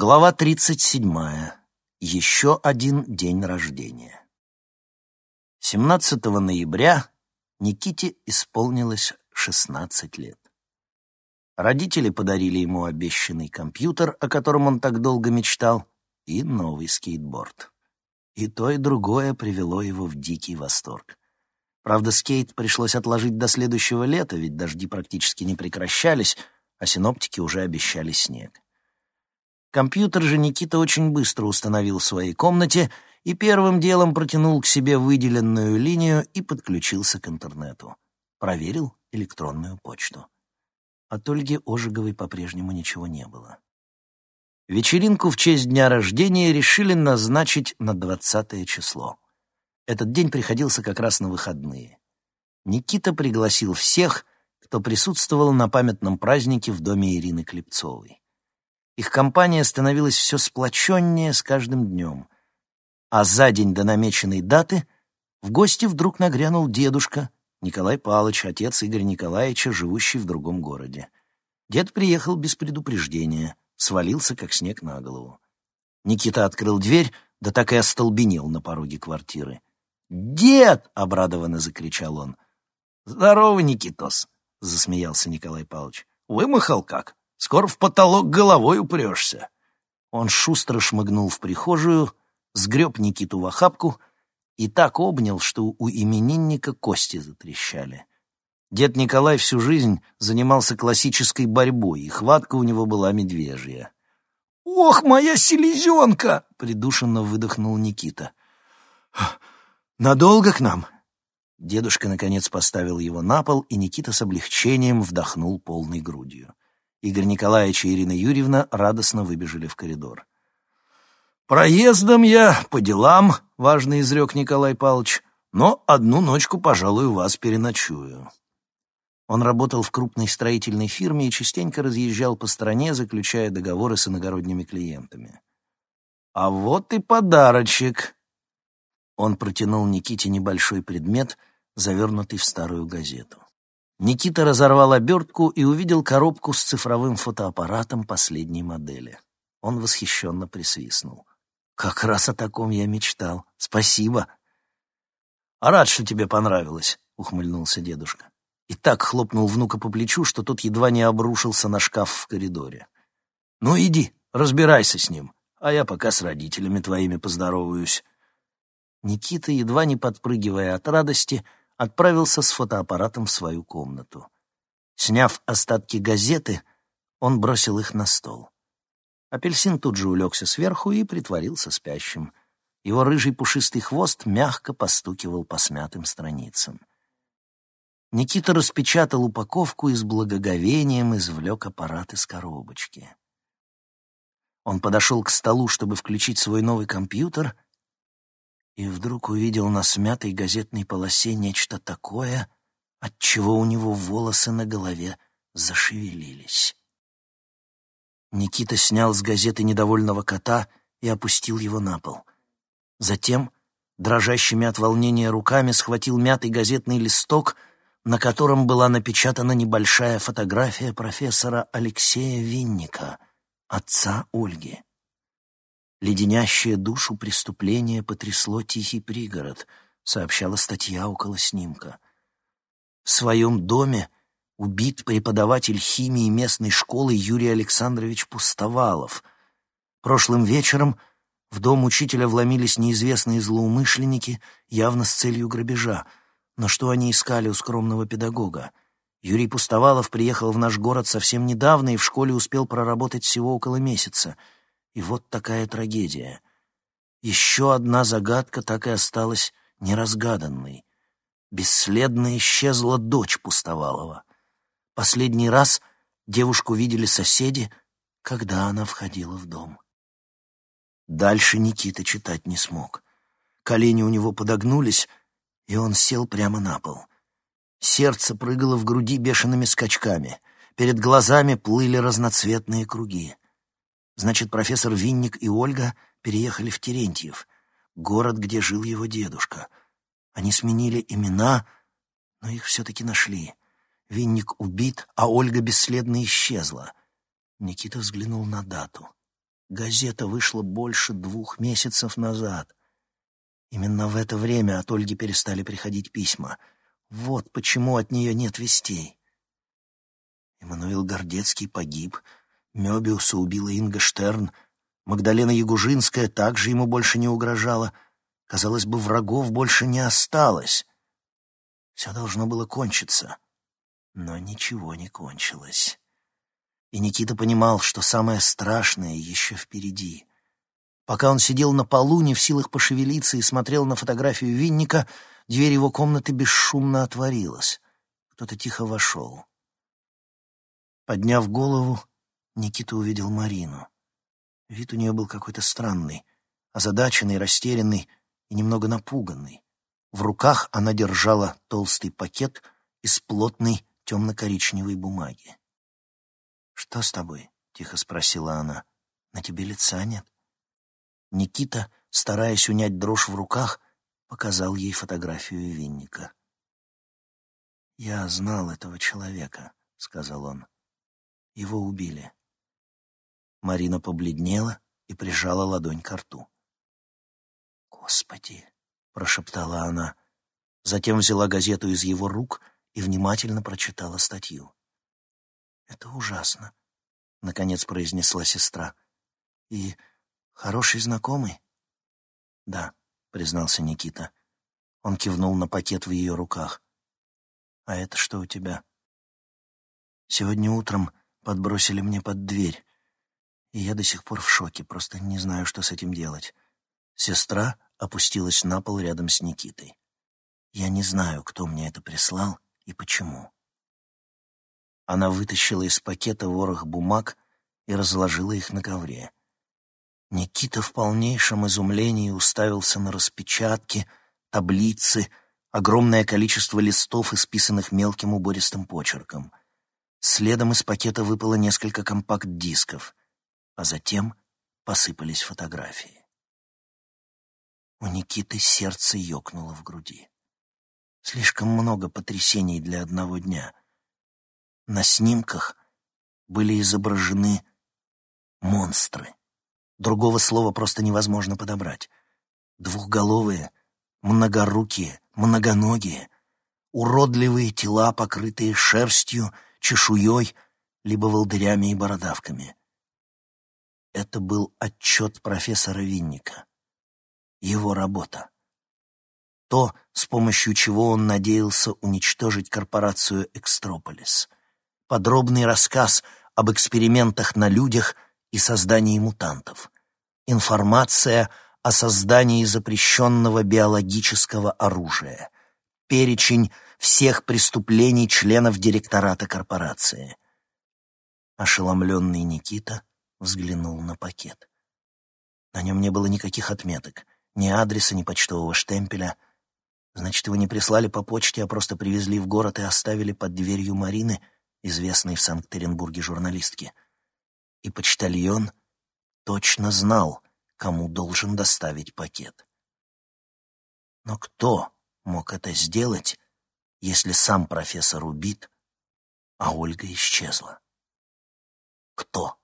Глава 37. Еще один день рождения. 17 ноября Никите исполнилось 16 лет. Родители подарили ему обещанный компьютер, о котором он так долго мечтал, и новый скейтборд. И то, и другое привело его в дикий восторг. Правда, скейт пришлось отложить до следующего лета, ведь дожди практически не прекращались, а синоптики уже обещали снег. Компьютер же Никита очень быстро установил в своей комнате и первым делом протянул к себе выделенную линию и подключился к интернету. Проверил электронную почту. От Ольги Ожеговой по-прежнему ничего не было. Вечеринку в честь дня рождения решили назначить на двадцатое число. Этот день приходился как раз на выходные. Никита пригласил всех, кто присутствовал на памятном празднике в доме Ирины Клепцовой. Их компания становилась все сплоченнее с каждым днем. А за день до намеченной даты в гости вдруг нагрянул дедушка, Николай Палыч, отец Игоря Николаевича, живущий в другом городе. Дед приехал без предупреждения, свалился, как снег на голову. Никита открыл дверь, да так и остолбенел на пороге квартиры. «Дед!» — обрадованно закричал он. «Здорово, Никитос!» — засмеялся Николай Павлович. «Вымахал как?» Скоро в потолок головой упрешься. Он шустро шмыгнул в прихожую, сгреб Никиту в охапку и так обнял, что у именинника кости затрещали. Дед Николай всю жизнь занимался классической борьбой, и хватка у него была медвежья. «Ох, моя селезенка!» — придушенно выдохнул Никита. «Надолго к нам?» Дедушка, наконец, поставил его на пол, и Никита с облегчением вдохнул полной грудью. Игорь Николаевич и Ирина Юрьевна радостно выбежали в коридор. «Проездом я, по делам», — важно изрек Николай Павлович, «но одну ночку, пожалуй, вас переночую». Он работал в крупной строительной фирме и частенько разъезжал по стране, заключая договоры с иногородними клиентами. «А вот и подарочек!» Он протянул Никите небольшой предмет, завернутый в старую газету. Никита разорвал обертку и увидел коробку с цифровым фотоаппаратом последней модели. Он восхищенно присвистнул. «Как раз о таком я мечтал. Спасибо!» «А рад, что тебе понравилось», — ухмыльнулся дедушка. И так хлопнул внука по плечу, что тот едва не обрушился на шкаф в коридоре. «Ну иди, разбирайся с ним, а я пока с родителями твоими поздороваюсь». Никита, едва не подпрыгивая от радости, — отправился с фотоаппаратом в свою комнату. Сняв остатки газеты, он бросил их на стол. Апельсин тут же улегся сверху и притворился спящим. Его рыжий пушистый хвост мягко постукивал по смятым страницам. Никита распечатал упаковку и с благоговением извлек аппарат из коробочки. Он подошел к столу, чтобы включить свой новый компьютер — и вдруг увидел на смятой газетной полосе нечто такое, от чего у него волосы на голове зашевелились. Никита снял с газеты недовольного кота и опустил его на пол. Затем, дрожащими от волнения руками, схватил мятый газетный листок, на котором была напечатана небольшая фотография профессора Алексея Винника, отца Ольги. Леденящее душу преступление потрясло тихий пригород, сообщала статья около снимка. В своем доме убит преподаватель химии местной школы Юрий Александрович Пустовалов. Прошлым вечером в дом учителя вломились неизвестные злоумышленники, явно с целью грабежа. Но что они искали у скромного педагога? Юрий Пустовалов приехал в наш город совсем недавно и в школе успел проработать всего около месяца — и вот такая трагедия. Еще одна загадка так и осталась неразгаданной. Бесследно исчезла дочь Пустовалова. Последний раз девушку видели соседи, когда она входила в дом. Дальше Никита читать не смог. Колени у него подогнулись, и он сел прямо на пол. Сердце прыгало в груди бешеными скачками. Перед глазами плыли разноцветные круги. Значит, профессор Винник и Ольга переехали в Терентьев, город, где жил его дедушка. Они сменили имена, но их все-таки нашли. Винник убит, а Ольга бесследно исчезла. Никита взглянул на дату. Газета вышла больше двух месяцев назад. Именно в это время от Ольги перестали приходить письма. Вот почему от нее нет вестей. Эммануил Гордецкий погиб, Мёбиуса убила Инга Штерн, Магдалена Ягужинская также ему больше не угрожала. Казалось бы, врагов больше не осталось. Все должно было кончиться, но ничего не кончилось. И Никита понимал, что самое страшное еще впереди. Пока он сидел на полу, не в силах пошевелиться и смотрел на фотографию Винника, дверь его комнаты бесшумно отворилась. Кто-то тихо вошел. Подняв голову, Никита увидел Марину. Вид у нее был какой-то странный, озадаченный, растерянный и немного напуганный. В руках она держала толстый пакет из плотной темно-коричневой бумаги. «Что с тобой?» — тихо спросила она. «На тебе лица нет?» Никита, стараясь унять дрожь в руках, показал ей фотографию Винника. «Я знал этого человека», — сказал он. «Его убили». Марина побледнела и прижала ладонь к рту. «Господи!» — прошептала она. Затем взяла газету из его рук и внимательно прочитала статью. «Это ужасно», — наконец произнесла сестра. «И хороший знакомый?» «Да», — признался Никита. Он кивнул на пакет в ее руках. «А это что у тебя?» «Сегодня утром подбросили мне под дверь, и я до сих пор в шоке, просто не знаю, что с этим делать». Сестра опустилась на пол рядом с Никитой. «Я не знаю, кто мне это прислал и почему». Она вытащила из пакета ворох бумаг и разложила их на ковре. Никита в полнейшем изумлении уставился на распечатки, таблицы, огромное количество листов, исписанных мелким убористым почерком. Следом из пакета выпало несколько компакт-дисков, а затем посыпались фотографии. У Никиты сердце ёкнуло в груди. Слишком много потрясений для одного дня — на снимках были изображены монстры. Другого слова просто невозможно подобрать. Двухголовые, многорукие, многоногие, уродливые тела, покрытые шерстью, чешуей, либо волдырями и бородавками. Это был отчет профессора Винника. Его работа. То, с помощью чего он надеялся уничтожить корпорацию «Экстрополис» подробный рассказ об экспериментах на людях и создании мутантов, информация о создании запрещенного биологического оружия, перечень всех преступлений членов директората корпорации. Ошеломленный Никита взглянул на пакет. На нем не было никаких отметок, ни адреса, ни почтового штемпеля. Значит, его не прислали по почте, а просто привезли в город и оставили под дверью Марины — известной в Санкт-Петербурге журналистки. И почтальон точно знал, кому должен доставить пакет. Но кто мог это сделать, если сам профессор убит, а Ольга исчезла? Кто?